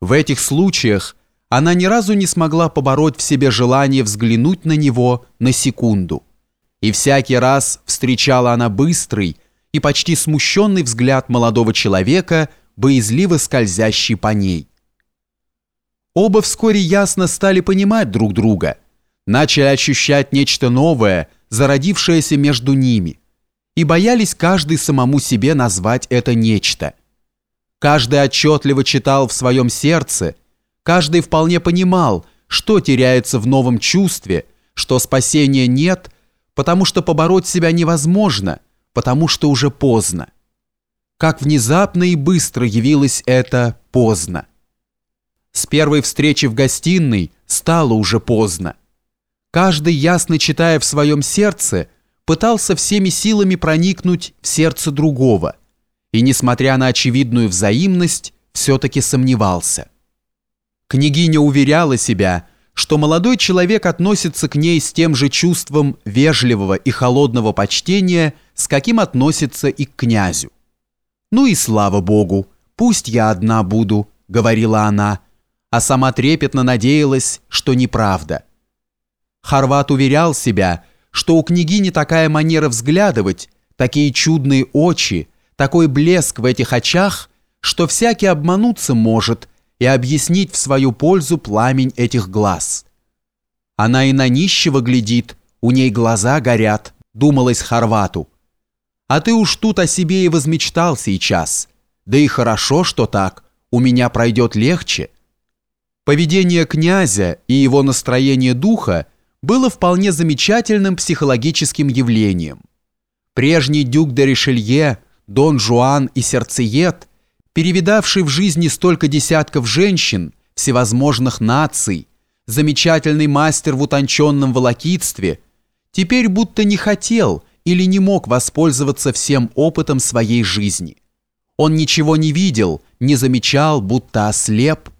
В этих случаях она ни разу не смогла побороть в себе желание взглянуть на него на секунду. И всякий раз встречала она быстрый и почти смущенный взгляд молодого человека, боязливо скользящий по ней. Оба вскоре ясно стали понимать друг друга, начали ощущать нечто новое, зародившееся между ними, и боялись каждый самому себе назвать это нечто – Каждый отчетливо читал в своем сердце, каждый вполне понимал, что теряется в новом чувстве, что спасения нет, потому что побороть себя невозможно, потому что уже поздно. Как внезапно и быстро явилось это поздно. С первой встречи в гостиной стало уже поздно. Каждый, ясно читая в своем сердце, пытался всеми силами проникнуть в сердце другого – и, несмотря на очевидную взаимность, все-таки сомневался. Княгиня уверяла себя, что молодой человек относится к ней с тем же чувством вежливого и холодного почтения, с каким относится и к князю. «Ну и слава богу, пусть я одна буду», — говорила она, а сама трепетно надеялась, что неправда. Хорват уверял себя, что у княгини такая манера взглядывать, такие чудные очи — такой блеск в этих очах, что всякий обмануться может и объяснить в свою пользу пламень этих глаз. Она и на нищего глядит, у ней глаза горят, думалось Хорвату. А ты уж тут о себе и возмечтал сейчас. Да и хорошо, что так, у меня пройдет легче. Поведение князя и его настроение духа было вполне замечательным психологическим явлением. Прежний дюк де Ришелье – Дон Жуан и сердцеед, перевидавший в жизни столько десятков женщин, всевозможных наций, замечательный мастер в утонченном волокитстве, теперь будто не хотел или не мог воспользоваться всем опытом своей жизни. Он ничего не видел, не замечал, будто ослеп.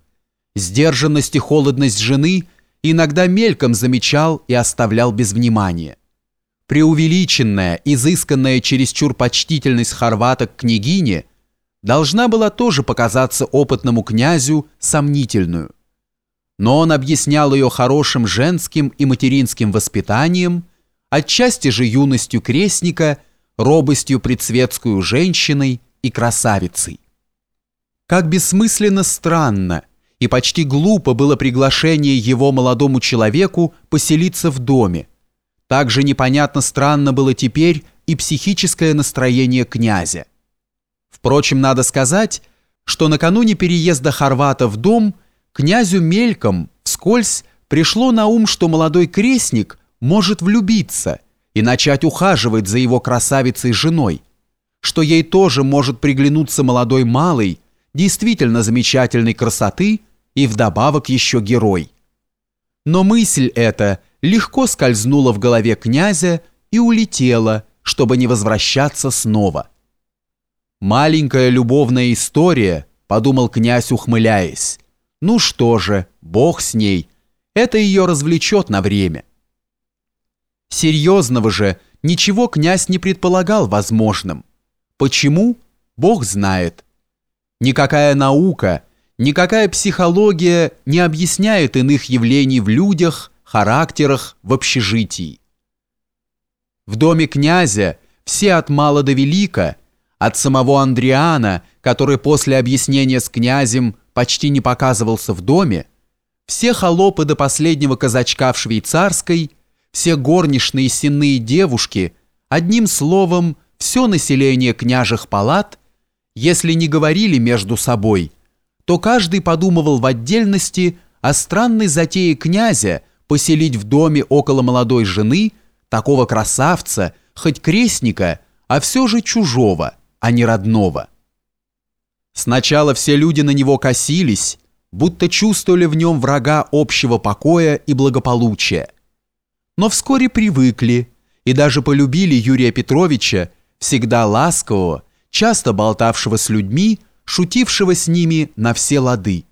Сдержанность и холодность жены иногда мельком замечал и оставлял без внимания преувеличенная, изысканная чересчур почтительность хорвата к княгине должна была тоже показаться опытному князю сомнительную. Но он объяснял ее хорошим женским и материнским воспитанием, отчасти же юностью крестника, робостью предсветскую женщиной и красавицей. Как бессмысленно странно и почти глупо было приглашение его молодому человеку поселиться в доме, также непонятно странно было теперь и психическое настроение князя. Впрочем, надо сказать, что накануне переезда Хорвата в дом князю мельком, вскользь, пришло на ум, что молодой крестник может влюбиться и начать ухаживать за его красавицей женой, что ей тоже может приглянуться молодой малый, действительно замечательной красоты и вдобавок еще герой. Но мысль эта – легко скользнула в голове князя и улетела, чтобы не возвращаться снова. «Маленькая любовная история», — подумал князь, ухмыляясь. «Ну что же, бог с ней, это ее развлечет на время». Серьезного же ничего князь не предполагал возможным. Почему? Бог знает. Никакая наука, никакая психология не объясняет иных явлений в людях, характерах в общежитии. В доме князя все от мала до велика, от самого Андриана, который после объяснения с князем почти не показывался в доме, все холопы до последнего казачка в швейцарской, все горничные сенные девушки, одним словом, все население княжих палат, если не говорили между собой, то каждый подумывал в отдельности о странной затее князя, поселить в доме около молодой жены такого красавца, хоть крестника, а все же чужого, а не родного. Сначала все люди на него косились, будто чувствовали в нем врага общего покоя и благополучия. Но вскоре привыкли и даже полюбили Юрия Петровича, всегда ласкового, часто болтавшего с людьми, шутившего с ними на все лады.